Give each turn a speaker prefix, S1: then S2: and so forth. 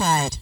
S1: side.